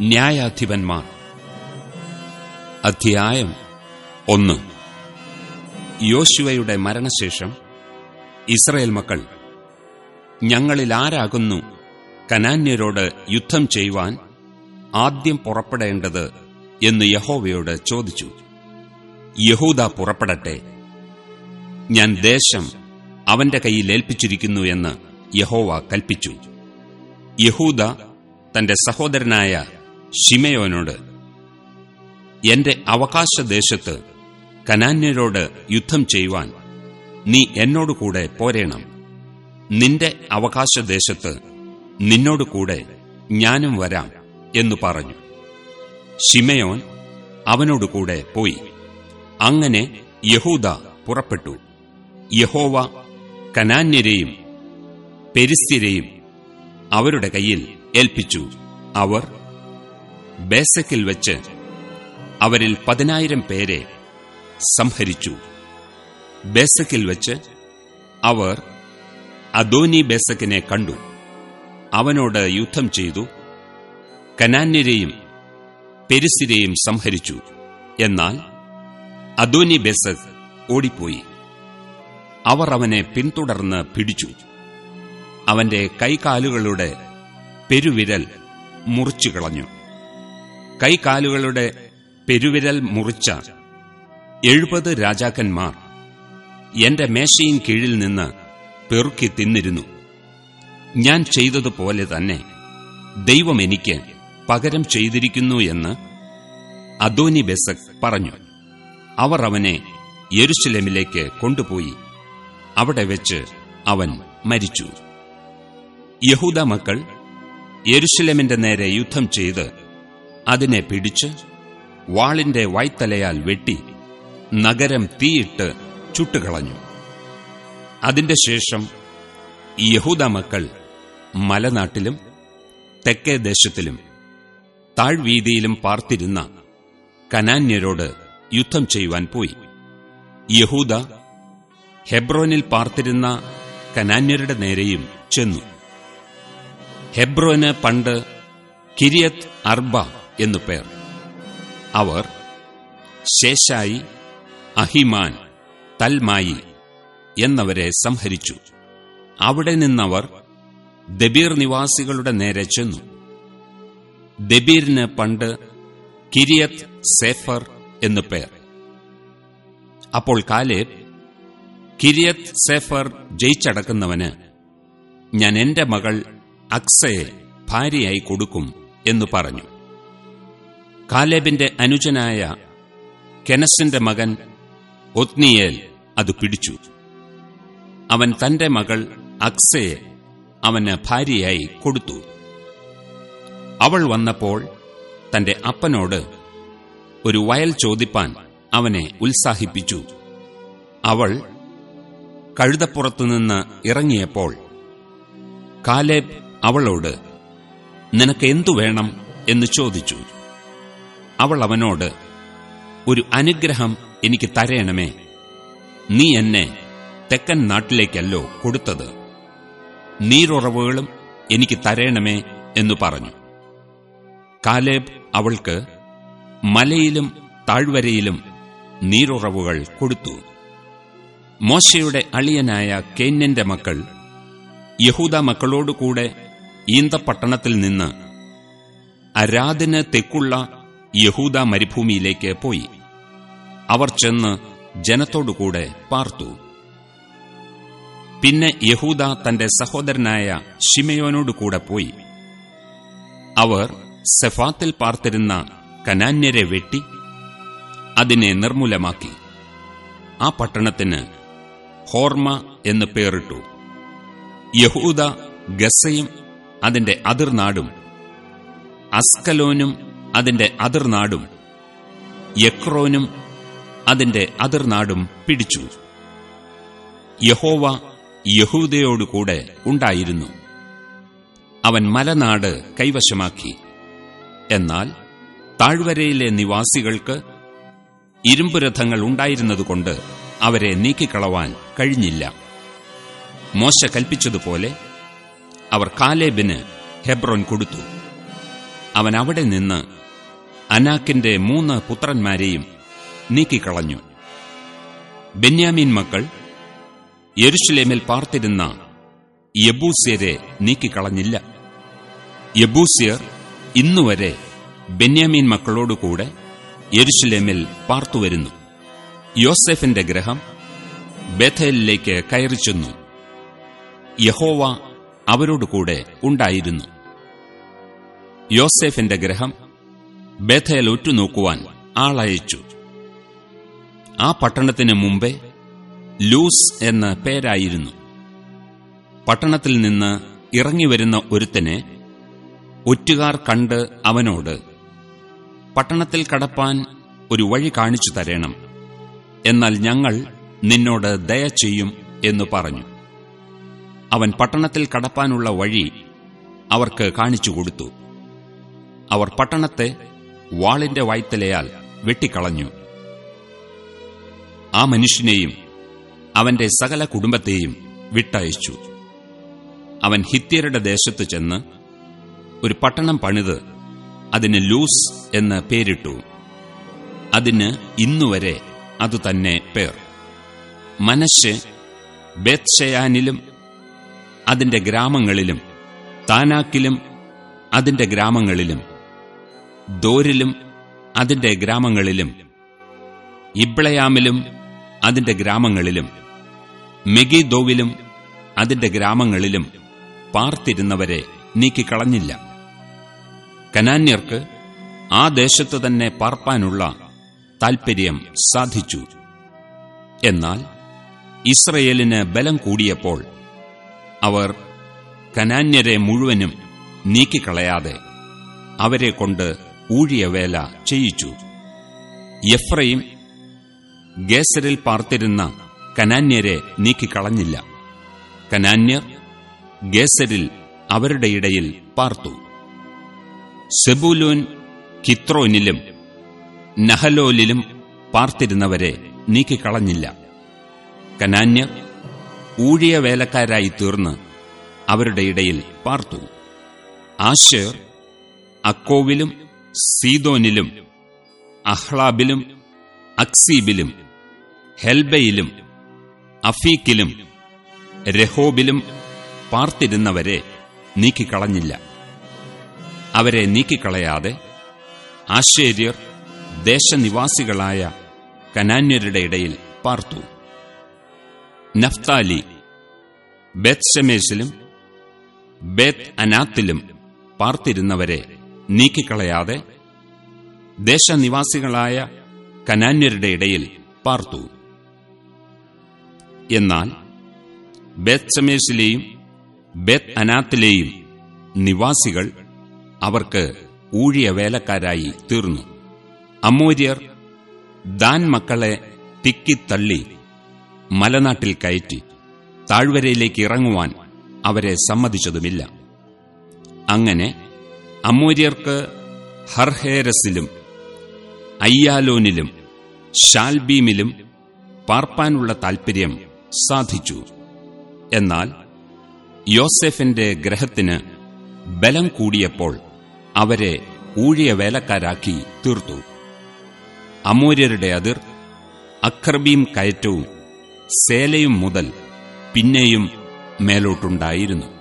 ന്യായാധിപന്മാർ. അധ്യായം ഒന്ന്. യോശുവയുടെ മരണശേഷം ഇസ്രയേൽ മക്കൾ ഞങ്ങളിൽ ആരാകുന്നു? കനാന്യരോട് യുദ്ധം ചെയ്യുവാൻ ആദ്യം പുറപ്പെടേണ്ടത് എന്ന് യഹോവയോട് ചോദിച്ചു. യഹൂദ പുറപ്പെടട്ടെ. ഞാൻ ദേശം അവന്റെ കയ്യിൽ ഏൽപ്പിച്ചിരിക്കുന്നു എന്ന് യഹോവ കൽപ്പിച്ചു. യഹൂദ തന്റെ സഹോദരനായ ഷിമയോനോട് എന്റെ അവകാശദേശത്ത് കനാന്യരോട് യുദ്ധം ചെയ്യുവാൻ നീ എന്നോടുകൂടെ പോരേണം. നിന്റെ അവകാശദേശത്ത് നിന്നോടുകൂടെ ഞാനും വരാം എന്നു പറഞ്ഞു. ഷിമയോൻ അവനോടുകൂടെ പോയി. അങ്ങനെ യഹൂദ പുറപ്പെട്ടു. യഹോവ കനാന്യരെയും പെരിസ്ത്യരെയും അവരുടെ കയ്യിൽ ഏൽപ്പിച്ചു. അവർ ബേസക്കിൽ വെച്ച് അവരിൽ പതിനായിരം പേരെ സംഹരിച്ചു. ബേസക്കിൽ വെച്ച് അവർ അദോനി ബേസക്കിനെ കണ്ടു. അവനോട് യുദ്ധം ചെയ്തു. കനാന്യരെയും പെരിസിരെയും സംഹരിച്ചു. എന്നാൽ അദോനി ബേസക് ഓടിപ്പോയി. അവർ അവനെ പിന്തുടർന്ന് പിടിച്ചു. അവന്റെ കൈകാലുകളുടെ പെരുവിരൽ മുറിച്ചു കളഞ്ഞു കൈകാലുകളുടെ പെരുവിരൽ മുറിച്ച എഴുപത് രാജാക്കന്മാർ എന്റെ മേശയിൻ കീഴിൽ നിന്ന് പെറുക്കി തിന്നിരുന്നു. ഞാൻ ചെയ്തതുപോലെ തന്നെ ദൈവം എനിക്ക് പകരം ചെയ്തിരിക്കുന്നു എന്ന് അദോനി ബെസക് പറഞ്ഞു. അവർ അവനെ യെരുശലമിലേക്ക് കൊണ്ടുപോയി. അവിടെ വെച്ച് അവൻ മരിച്ചു. യഹൂദ മക്കൾ യെരുശലമിന്റെ നേരെ യുദ്ധം ചെയ്ത് അതിനെ പിടിച്ച് വാളിന്റെ വൈത്തലയാൽ വെട്ടി നഗരം തീയിട്ട് ചുട്ടുകളഞ്ഞു. അതിന്റെ ശേഷം യഹൂദ മക്കൾ മലനാട്ടിലും തെക്കേ ദേശത്തിലും താഴ്വീതിയിലും പാർത്തിരുന്ന കനാന്യരോട് യുദ്ധം ചെയ്യുവാൻ പോയി. യഹൂദ ഹെബ്രോനിൽ പാർത്തിരുന്ന കനാന്യരുടെ നേരെയും ചെന്നു. ഹെബ്രോന് പണ്ട് കിരിയത് അർബ എന്നു പേർ. അവർ ശേഷായി അഹിമാൻ തൽമായി എന്നവരെ സംഹരിച്ചു. അവിടെ നിന്നവർ ദബീർ നിവാസികളുടെ നേരെ ചെന്നു. ദബീറിന് പണ്ട് കിരിയത് സേഫർ എന്നു പേർ. അപ്പോൾ കാലേബ് കിരിയത് സേഫർ ജയിച്ചടക്കുന്നവന് ഞാൻ എന്റെ മകൾ അക്സയെ ഭാര്യയായി കൊടുക്കും എന്നു പറഞ്ഞു. കാലേബിന്റെ അനുജനായ കെനസിന്റെ മകൻ ഒത്നിയേൽ അത് പിടിച്ചു. അവൻ തന്റെ മകൾ അക്സയെ അവന് ഭാര്യയായി കൊടുത്തു. അവൾ വന്നപ്പോൾ തന്റെ അപ്പനോട് ഒരു വയൽ ചോദിപ്പാൻ അവനെ ഉത്സാഹിപ്പിച്ചു. അവൾ കഴുതപ്പുറത്തുനിന്ന് ഇറങ്ങിയപ്പോൾ കാലേബ് അവളോട് നിനക്ക് എന്തു വേണം? എന്ന് ചോദിച്ചു. അവൾ അവനോട് ഒരു അനുഗ്രഹം എനിക്ക് തരയണമേ. നീ എന്നെ തെക്കൻ നാട്ടിലേക്കല്ലോ കൊടുത്തത്. നീരുറവുകളും എനിക്ക് തരയണമേ എന്നു പറഞ്ഞു. കാലേബ് അവൾക്ക് മലയിലും താഴ്വരയിലും നീരുറവുകൾ കൊടുത്തു. മോശയുടെ അളിയനായ കേന്യന്റെ മക്കൾ യഹൂദ മക്കളോടുകൂടെ ഈന്തപ്പട്ടണത്തിൽ നിന്ന് അരാദിന് തെക്കുള്ള യഹൂദ മരുഭൂമിയിലേക്ക് പോയി. അവർ ചെന്ന് ജനത്തോടുകൂടെ പാർത്തു. പിന്നെ യഹൂദ തന്റെ സഹോദരനായ ഷിമയോനോടുകൂടെ പോയി. അവർ സെഫാത്തിൽ പാർത്തിരുന്ന കനാന്യരെ വെട്ടി അതിനെ നിർമൂലമാക്കി ആ പട്ടണത്തിന് ഹോർമ എന്ന് പേറിട്ടു യഹൂദ ഗസയും അതിന്റെ അതിർനാടും അസ്കലോനും അതിന്റെ അതിർനാടും യക്രോനും അതിന്റെ അതിർനാടും പിടിച്ചു. യഹോവ യഹൂദയോടുകൂടെ ഉണ്ടായിരുന്നു. അവൻ മലനാട് കൈവശമാക്കി. എന്നാൽ താഴ്വരയിലെ നിവാസികൾക്ക് ഇരുമ്പുരഥങ്ങൾ ഉണ്ടായിരുന്നതുകൊണ്ട് അവരെ നീക്കിക്കളവാൻ കഴിഞ്ഞില്ല. മോശ കൽപ്പിച്ചതുപോലെ അവർ കാലേബിന് ഹെബ്രോൻ കൊടുത്തു. അവൻ അവിടെ നിന്ന് അനാക്കിന്റെ മൂന്ന് പുത്രന്മാരെയും നീക്കിക്കളഞ്ഞു. ബെന്യാമീൻ മക്കൾ യെരുഷലേമിൽ പാർത്തിരുന്ന യബൂസ്യരെ നീക്കിക്കളഞ്ഞില്ല. യബൂസ്യർ ഇന്നുവരെ ബെന്യാമീൻ മക്കളോടുകൂടെ യെരുഷലേമിൽ പാർത്തുവരുന്നു. യോസെഫിന്റെ ഗ്രഹം ബഥേലിലേക്ക് കയറിച്ചെന്നു യഹോവ അവരോടുകൂടെ ഉണ്ടായിരുന്നു. യോസെഫിന്റെ ഗ്രഹം ബേഥൽ ഉറ്റുനോക്കുവാൻ ആളയച്ചു. ആ പട്ടണത്തിന് മുമ്പേ ലൂസ് എന്ന പേരായിരുന്നു. പട്ടണത്തിൽ നിന്ന് ഇറങ്ങിവരുന്ന ഒരുത്തനെ ഒറ്റുകാർ കണ്ട് അവനോട് പട്ടണത്തിൽ കടപ്പാൻ ഒരു വഴി കാണിച്ചു തരണം. എന്നാൽ ഞങ്ങൾ നിന്നോട് ദയ ചെയ്യും എന്നു പറഞ്ഞു. അവൻ പട്ടണത്തിൽ കടപ്പാനുള്ള വഴി അവർക്ക് കാണിച്ചു കൊടുത്തു. അവർ പട്ടണത്തെ വാളിന്റെ വായ്ത്തലയാൽ വെട്ടിക്കളഞ്ഞു. ആ മനുഷ്യനെയും അവന്റെ സകല കുടുംബത്തെയും വിട്ടയച്ചു. അവൻ ഹിത്യരുടെ ദേശത്ത് ചെന്ന് ഒരു പട്ടണം പണിത് അതിന് ലൂസ് എന്ന് പേരിട്ടു. അതിന് ഇന്നുവരെ അതുതന്നെ പേർ. മനശ് ബേത്ഷയാനിലും അതിന്റെ ഗ്രാമങ്ങളിലും താനാക്കിലും അതിന്റെ ഗ്രാമങ്ങളിലും ദോരിലും അതിന്റെ ഗ്രാമങ്ങളിലും ഇബ്ളയാമിലും അതിന്റെ ഗ്രാമങ്ങളിലും മെഗിദോവിലും അതിന്റെ ഗ്രാമങ്ങളിലും പാർത്തിരുന്നവരെ നീക്കിക്കളഞ്ഞില്ല. കനാന്യർക്ക് ആ ദേശത്തു തന്നെ പാർപ്പാനുള്ള താൽപര്യം സാധിച്ചു. എന്നാൽ ഇസ്രയേലിന് ബലം കൂടിയപ്പോൾ അവർ കനാന്യരെ മുഴുവനും നീക്കിക്കളയാതെ അവരെ കൊണ്ട് ഊഴിയവേല ചെയ്യിച്ചു. എഫ്രയും ഗേസരിൽ പാർത്തിരുന്ന കനാന്യരെ നീക്കിക്കളഞ്ഞില്ല. കനാന്യർ ഗേസരിൽ അവരുടെ ഇടയിൽ പാർത്തു. സെബൂലൂൻ കിത്രോനിലും നഹലോലിലും പാർത്തിരുന്നവരെ നീക്കിക്കളഞ്ഞില്ല. കനാന്യർ ഊഴിയ വേലക്കാരായി തീർന്ന് അവരുടെ ഇടയിൽ പാർത്തു. ആശേർ അക്കോവിലും സീതോനിലും അഹ്ലാബിലും അക്സീബിലും ഹെൽബയിലും അഫീക്കിലും രഹോബിലും പാർത്തിരുന്നവരെ നീക്കിക്കളഞ്ഞില്ല. അവരെ നീക്കിക്കളയാതെ ആശ്ചര്യർ ദേശനിവാസികളായ കനാന്യരുടെ ഇടയിൽ പാർത്തു. നഫ്താലി ബേത്ഷമേശിലും ബേത്ത് അനാത്തിലും പാർത്തിരുന്നവരെ നീക്കിക്കളയാതെ ദേശനിവാസികളായ കനാന്യരുടെ ഇടയിൽ പാർത്തു. എന്നാൽ ബേത്ഷമേശിലെയും ബേത്ത് അനാത്തിലെയും നിവാസികൾ അവർക്ക് ഊഴിയ വേലക്കാരായി തീർന്നു. അമ്മൂര്യർ ദാൻ മക്കളെ തിക്കിത്തള്ളി മലനാട്ടിൽ കയറ്റി താഴ്വരയിലേക്ക് ഇറങ്ങുവാൻ അവരെ സമ്മതിച്ചതുമില്ല. അങ്ങനെ അമൂര്യർക്ക് ഹർഹേരസിലും അയ്യാലോനിലും ഷാൽബീമിലും പാർപ്പാനുള്ള താൽപര്യം സാധിച്ചു. എന്നാൽ യോസെഫിന്റെ ഗ്രഹത്തിന് ബലം കൂടിയപ്പോൾ അവരെ ഊഴിയ വേലക്കാരാക്കി തീർത്തു. അമൂര്യരുടെ അതിർ അക്രബീം കയറ്റവും സേലയും മുതൽ പിന്നെയും മേലോട്ടുണ്ടായിരുന്നു.